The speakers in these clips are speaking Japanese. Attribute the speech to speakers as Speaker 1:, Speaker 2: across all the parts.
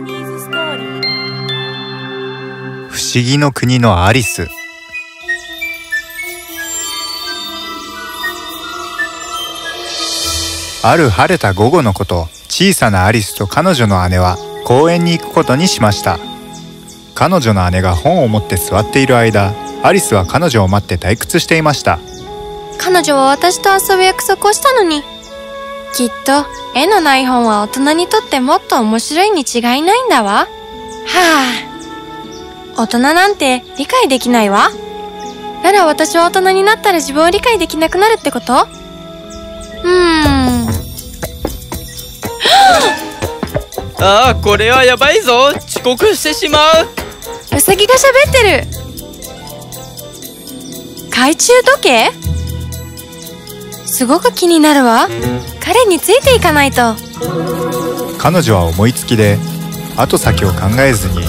Speaker 1: ニーズストーリー
Speaker 2: 不思議の国のアリス。ある晴れた午後のこと小さなアリスと彼女の姉は公園に行くことにしました。彼女の姉が本を持って座っている間アリスは彼女を待って退屈していました。
Speaker 3: 彼女は私と遊ぶ約束をしたのに。きっと、絵のない本は大人にとってもっと面白いに違いないんだわ。はあ。大人なんて理解できないわ。なら私は大人になったら自分を理解できなくなるってこと？うーん。
Speaker 4: ああこれはやばいぞ遅刻してしまう
Speaker 3: うさぎが喋ってる。懐中時計？すごく気になるわ。彼についていかないと。
Speaker 2: 彼女は思いつきで後先を考えずに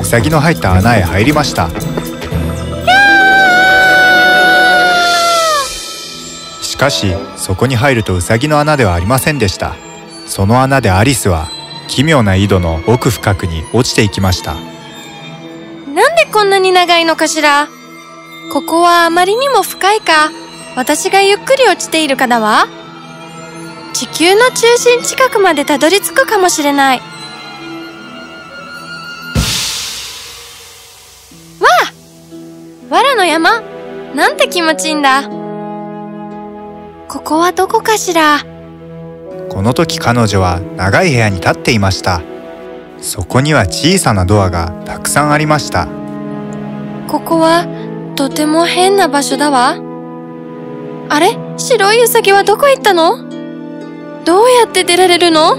Speaker 2: ウサギの入った穴へ入りました。しかしそこに入るとウサギの穴ではありませんでした。その穴でアリスは奇妙な井戸の奥深くに落ちていきました。
Speaker 3: なんでこんなに長いのかしら？ここはあまりにも深いか、私がゆっくり落ちているかだわ。地球の中心近くまでたどり着くかもしれない。わあ！わらの山？なんて気持ちいいんだ。ここはどこかしら？
Speaker 2: この時彼女は長い部屋に立っていました。そこには小さなドアがたくさんありました。
Speaker 3: ここはとても変な場所だわ。あれ？白いウサギはどこ行ったの？どうやって出られるの？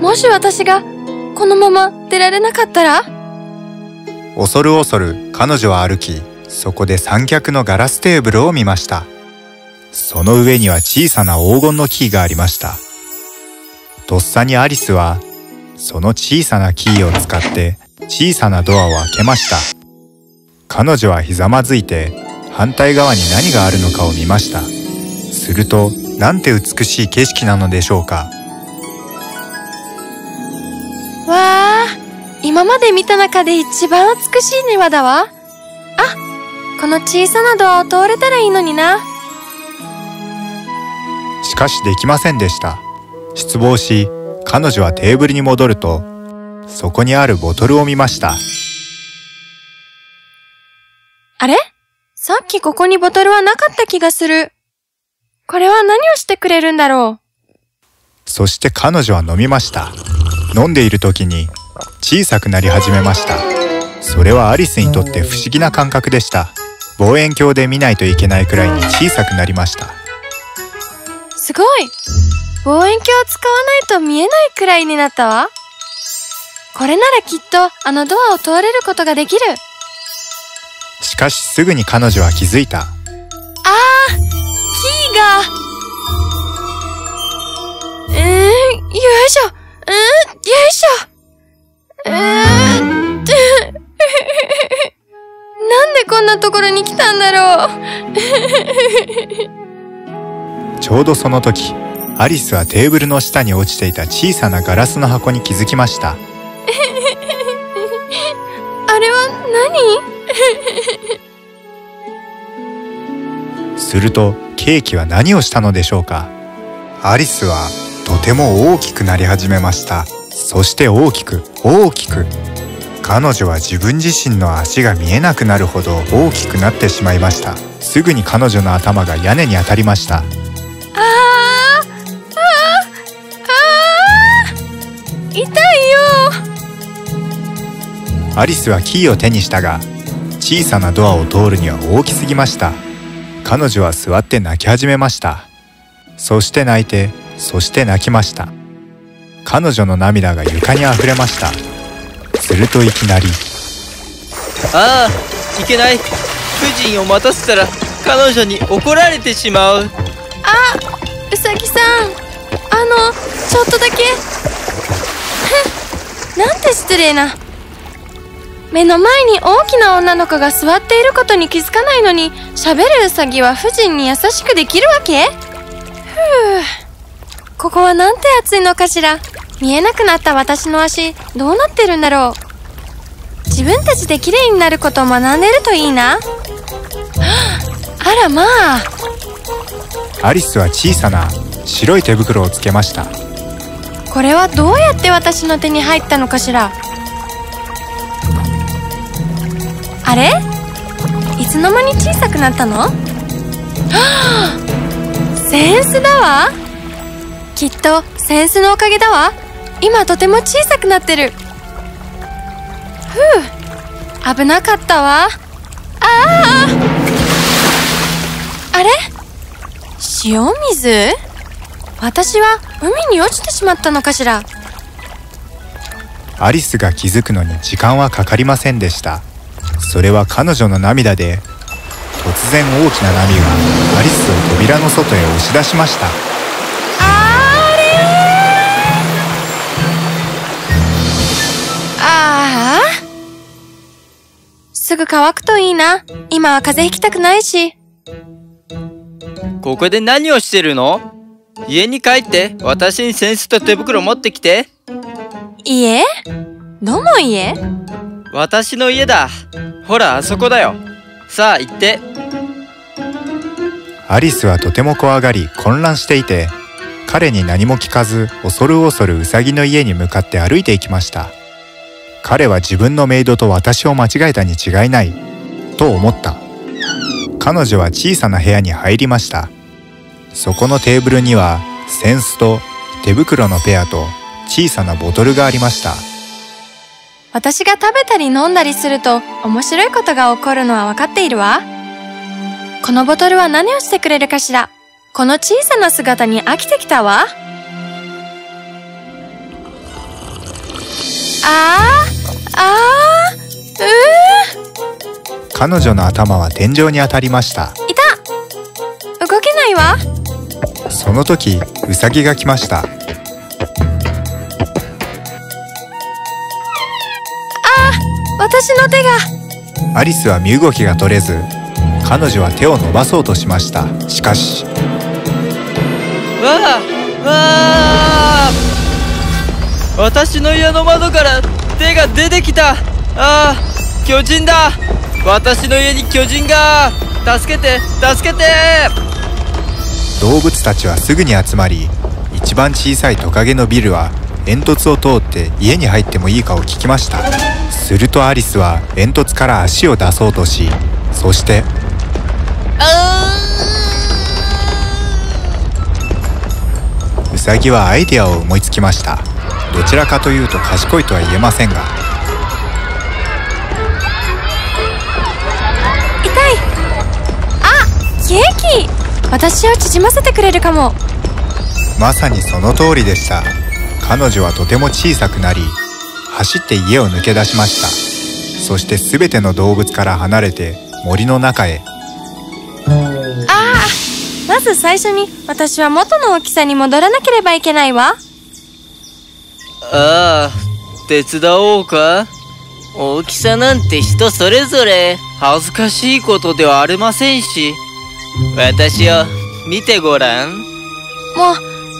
Speaker 3: もし私がこのまま出られなかったら？
Speaker 2: 恐る恐る彼女は歩きそこで三脚のガラステーブルを見ました。その上には小さな黄金のキーがありました。とっさにアリスはその小さなキーを使って小さなドアを開けました。彼女はひざまずいて反対側に何があるのかを見ました。するとなんて美しい景色なのでしょうか？
Speaker 3: わあ今まで見た中で一番美しい庭だわ。あこの小さなドアを通れたらいいのにな。
Speaker 2: しかしできませんでした失望し彼女はテーブルに戻るとそこにあるボトルを見ました
Speaker 3: あれ？さっきここにボトルはなかった気がする。これは何をしてくれるんだろ
Speaker 2: そして彼女は飲みました。飲んでいる時に小さくなり始めました。それはアリスにとって不思議な感覚でした。望遠鏡で見ないといけないくらいに小さくなりました。
Speaker 3: うすごい。望遠鏡を使わないと見えないくらいになったわ。これならきっとあのドアを通れることができる。
Speaker 2: しかしすぐに彼女は気づいた。
Speaker 3: あーキーが。うーん、よいしょ。うーん、よいしょ。うーん、って。なんでこんなところに来たんだろう。
Speaker 2: ちょうどその時アリスはテーブルの下に落ちていた小さなガラスの箱に気づきました。
Speaker 3: あれは
Speaker 2: するとケーキは何をしたのでしょうか？アリスはとても大きくなり始めました。そして大きく大きく。彼女は自分自身の足が見えなくなるほど大きくなってしまいました。すぐに彼女の頭が屋根に当たりました。
Speaker 3: 痛いよ。
Speaker 2: アリスはキーを手にしたが小さなドアを通るには大きすぎました彼女は座って泣き始めました。そして泣いてそして泣きました。彼女の涙が床にあふれました。するといきなり
Speaker 4: ああいけない。夫人を待たせたら彼女に怒られてしまう
Speaker 3: あうさぎさん。あのちょっとだけ。なんて失礼な目の前に大きな女の子が座っていることに気づかないのに喋るうさぎは夫人に優しくできるわけ？ふう。ここはなんて暑いのかしら？見えなくなった私の足どうなってるんだろう？自分たちで綺麗になることを学んでるといいな。あらまあ。
Speaker 2: アリスは小さな白い手袋をつけました。
Speaker 3: これはどうやって私の手に入ったのかしら？あれ？いつの間に小さくなったの？は あセンスだわ。きっとセンスのおかげだわ。今とても小さくなってる。ふう。危なかったわ。あああれ？塩水？私は海に落ちてしまったのかしら。
Speaker 2: アリスが気づくのに時間はかかりませんでした。それは彼女の涙で突然大きな波がアリスを扉の外へ押し出しました。
Speaker 3: あれああすぐ乾くといいな。今は風邪ひきたくないし。
Speaker 4: ここで何をしてるの？家に帰って私に扇子と手袋持ってきて。
Speaker 3: 家？どの家？
Speaker 4: 私の家だ。ほらあそこだよ。さあ行って。
Speaker 2: アリスはとても怖がり混乱していて彼に何も聞かず恐る恐るウサギの家に向かって歩いていきました。彼は自分のメイドと私を間違えたに違いないと思った。彼女は小さな部屋に入りました。そこのテーブルには扇子と手袋のペアと小さなボトルがありました。
Speaker 3: 私が食べたり飲んだりすると面白いことが起こるのは分かっているわ。このボトルは何をしてくれるかしら。この小さな姿に飽きてきたわ。あーあーうー。
Speaker 2: 彼女の頭は天井に当たりました。
Speaker 3: いた。動けないわ。
Speaker 2: その時ウサギが来ました
Speaker 3: 私の手が。
Speaker 2: アリスは身動きが取れず彼女は手を伸ばそうとしました。しかし
Speaker 4: わあわあ。私の家の窓から手が出てきた。ああ巨人だ。私の家に巨人が。助けて助けて。
Speaker 2: 動物たちはすぐに集まり一番小さいトカゲのビルは煙突を通って家に入ってもいいかを聞きました。するとアリスは煙突から足を出そうとしそしてウサギはアイデアを思いつきました。どちらかというと賢いとは言えませんが
Speaker 3: 痛い。あケーキ。私を縮ませてくれるかも。
Speaker 2: まさにその通りでした彼女はとても小さくなり走って家を抜け出しました。そして全ての動物から離れて森の中へ。
Speaker 3: ああまず最初に私は元の大きさに戻らなければいけないわ。
Speaker 4: ああ手伝おうか？大きさなんて人それぞれ恥ずかしいことではありませんし。私を見てごらん。
Speaker 3: も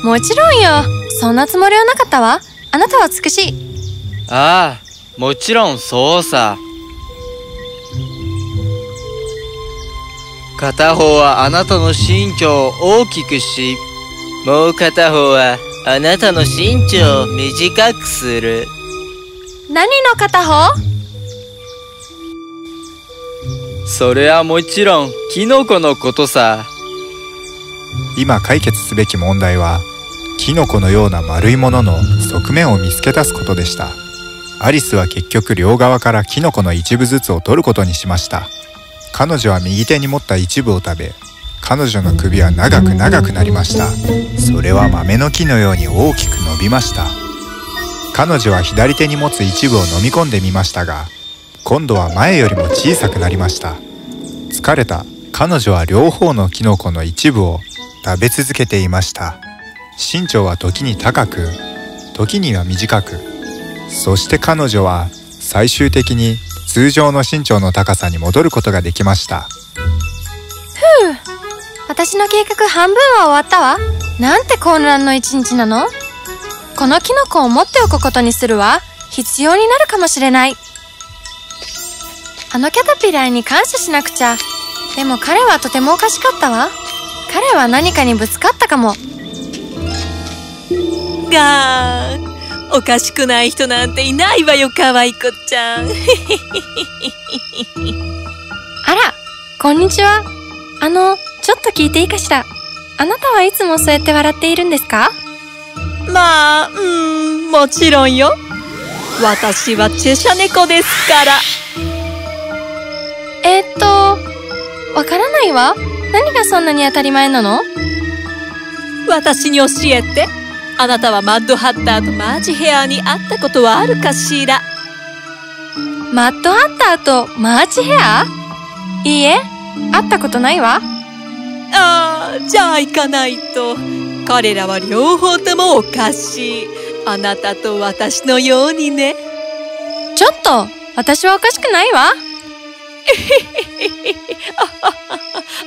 Speaker 3: うもちろんよそんなつもりはなかったわ。あなたは美しい。
Speaker 4: ああもちろんそうさ。片方はあなたの身長を大きくしもう片方はあなたの身長を短くする。
Speaker 3: 何の片方？
Speaker 4: それはもちろんキノコのことさ。
Speaker 2: 今解決すべき問題はキノコのような丸いものの側面を見つけ出すことでした。アリスは結局両側からキノコの一部ずつを取ることにしました。彼女は右手に持った一部を食べ彼女の首は長く長くなりました。それは豆の木のように大きく伸びました。彼女は左手に持つ一部を飲み込んでみましたが今度は前よりも小さくなりました。疲れた。彼女は両方のキノコの一部を食べ続けていました。身長は時に高く時には短くそして彼女は最終的に通常の身長の高さに戻ることができましたふう
Speaker 3: 私の計画半分は終わったわなんて混乱の一日なの？このキノコを持っておくことにするわ。必要になるかもしれない。あのキャタピラーに感謝しなくちゃ。でも彼はとてもおかしかったわ。彼は何かにぶつかったかも。
Speaker 1: がーおかしくない人なんていないわよ可愛い子ちゃん
Speaker 3: あら、こんにちは。あの、ちょっと聞いていいかしら。あなたはいつもそうやって笑っているんですか？
Speaker 1: まあうんもちろんよ私はチェシャ猫ですから
Speaker 3: えー、っと、わからないわ。何がそんなに当たり前なの？
Speaker 1: 私に教えてあなたはマッドハッターとマージヘアに会ったことはあるかしら？
Speaker 3: マッドハッターとマーチヘア？いいえ、会ったことないわ。
Speaker 1: ああじゃあ行かないと。彼らは両方ともおかしい。あなたと私のようにね。
Speaker 3: ちょっと、私はおかしくないわ。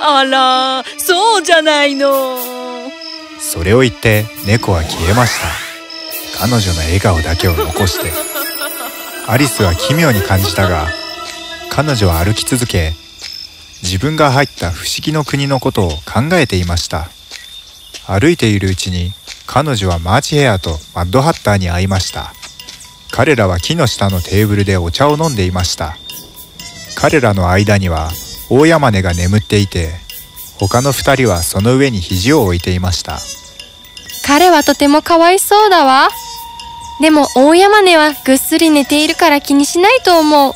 Speaker 1: あらそうじゃないの
Speaker 2: それを言って猫は消えました。彼女の笑顔だけを残して。アリスは奇妙に感じたが彼女は歩き続け自分が入った不思議の国のことを考えていました。歩いているうちに彼女はマーチヘアとマッドハッターに会いました。彼らは木の下のテーブルでお茶を飲んでいました。彼らの間には大山根が眠っていて他の二人はその上に肘を置いていました
Speaker 3: 彼はとてもかわいそうだわ。でも大山根はぐっすり寝ているから気にしないと思う。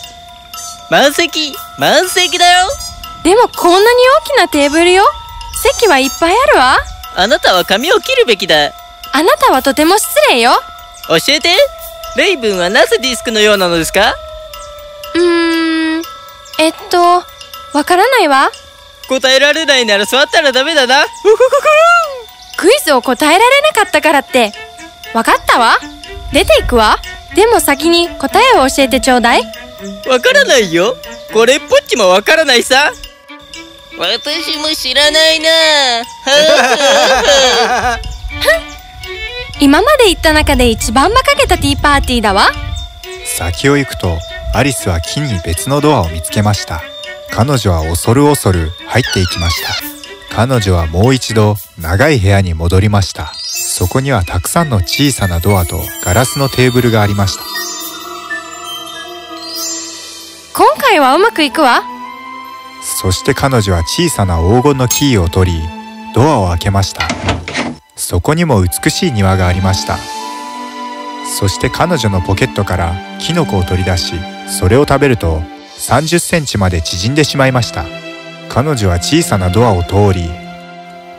Speaker 4: 満席満席だよ
Speaker 3: でもこんなに大きなテーブルよ。席はいっぱいあるわ。
Speaker 4: あなたは髪を切るべきだ
Speaker 3: あなたはとても失礼よ。
Speaker 4: 教えてレイブンはなぜディスクのようなのですか？
Speaker 3: うーん、えっと、わからないわ。
Speaker 4: 答えられないなら座ったらダメだな
Speaker 3: クイズを答えられなかったからって。わかったわ。出ていくわ。でも先に答えを教えてちょうだい。
Speaker 4: わからないよこれっぽっちもわからないさ私も知らないな
Speaker 3: 今まで行った中で一番馬鹿げたティーパーティーだわ。
Speaker 2: 先を行くとアリスは木に別のドアを見つけました彼女は恐る恐る入っていきました。彼女はもう一度長い部屋に戻りました。そこにはたくさんの小さなドアとガラスのテーブルがありました。
Speaker 3: 今回はうまくいくわ。
Speaker 2: そして彼女は小さな黄金のキーを取りドアを開けました。そこにも美しい庭がありました。そして彼女のポケットからキノコを取り出しそれを食べると30センチまで縮んでしまいました。彼女は小さなドアを通り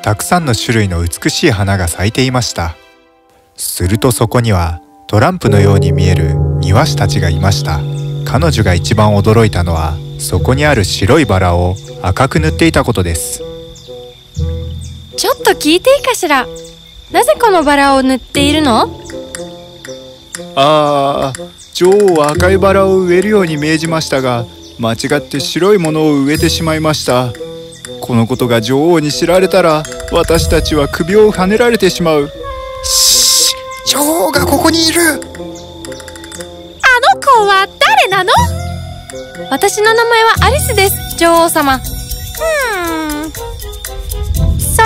Speaker 2: たくさんの種類の美しい花が咲いていました。するとそこにはトランプのように見える庭師たちがいました。彼女が一番驚いたのはそこにある白いバラを赤く塗っていたことです。
Speaker 3: ちょっと聞いていいかしら？なぜこのバラを塗っているの？
Speaker 5: ああ女王は赤いバラを植えるように命じましたが間違って白いものを植えてしまいました。このことが女王に知られたら私たちは首をはねられてしまう。
Speaker 2: し女王がここにいる。
Speaker 1: あの子は誰なの？
Speaker 3: 私の名前はアリスです、女王様。
Speaker 1: そ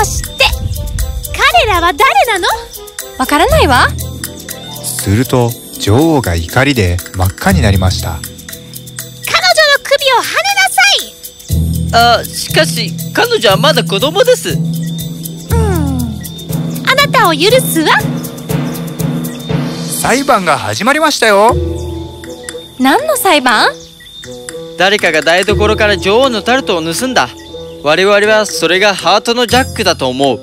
Speaker 1: して彼らは誰なの？
Speaker 3: わからないわ。
Speaker 2: すると女王が怒りで真っ赤になりました。
Speaker 1: 彼女の首をはねなさい。
Speaker 4: あしかし彼女はまだ子供です。
Speaker 1: あなたを許すわ。
Speaker 5: 裁判が始まりましたよ。
Speaker 3: 何の裁判？
Speaker 4: 誰かが台所から女王のタルトを盗んだ。我々はそれがハートのジャックだと思う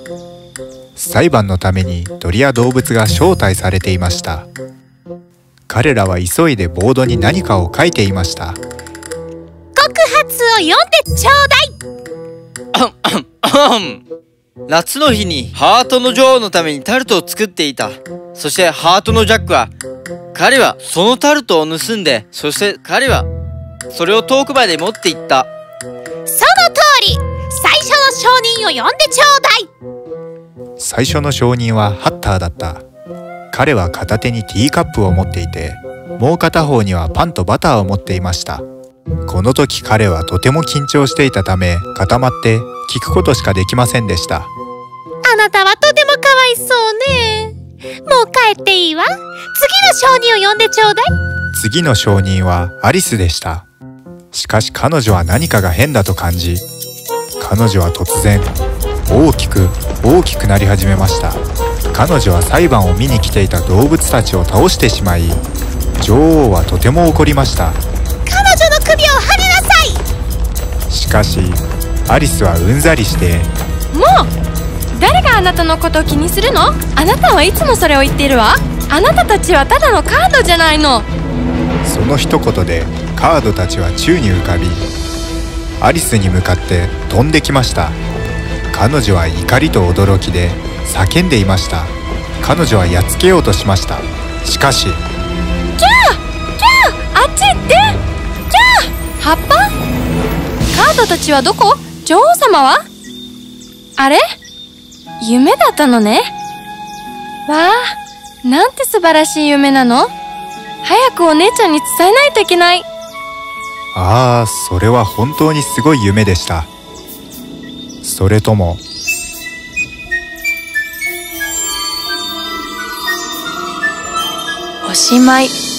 Speaker 2: 裁判のために鳥や動物が招待されていました。彼らは急いでボードに何かを書いていました。
Speaker 1: 告発を読んでちょうだい。
Speaker 4: 夏の日にハートの女王のためにタルトを作っていた。そしてハートのジャックは彼はそのタルトを盗んでそして彼はそれを遠くまで持って行った。
Speaker 1: その通り。最初の証人を呼んでちょうだい
Speaker 2: 最初の証人はハッターだった彼は片手にティーカップを持っていてもう片方にはパンとバターを持っていましたこの時彼はとても緊張していたため固まって聞くことしかできませんでした
Speaker 6: あなたはとてもかわいそうね。もう帰っていいわ。次の証人を呼んでちょうだい。
Speaker 2: 次の証人はアリスでしたしかし彼女は何かが変だと感じ彼女は突然大きく大きくなり始めました。彼女は裁判を見に来ていた動物たちを倒してしまい女王はとても怒りました。
Speaker 6: 彼女の首をはねなさい。
Speaker 2: しかしアリスはうんざりして
Speaker 3: もう誰があなたのことを気にするの？あなたはいつもそれを言っているわ。あなたたちはただのカードじゃないの。
Speaker 2: その一言でカードたちは宙に浮かびアリスに向かって飛んできました彼女は怒りと驚きで叫んでいました。彼女はやっつけようとしました。しかし
Speaker 3: あっち行って!キャー!葉っぱ?カードたちはどこ?女王様は?あれ?夢だったのね?わあなんて素晴らしい夢なの?早くお姉ちゃんに伝えないといけない。
Speaker 2: ああそれは本当にすごい夢でしたそれとも。
Speaker 3: おしまい。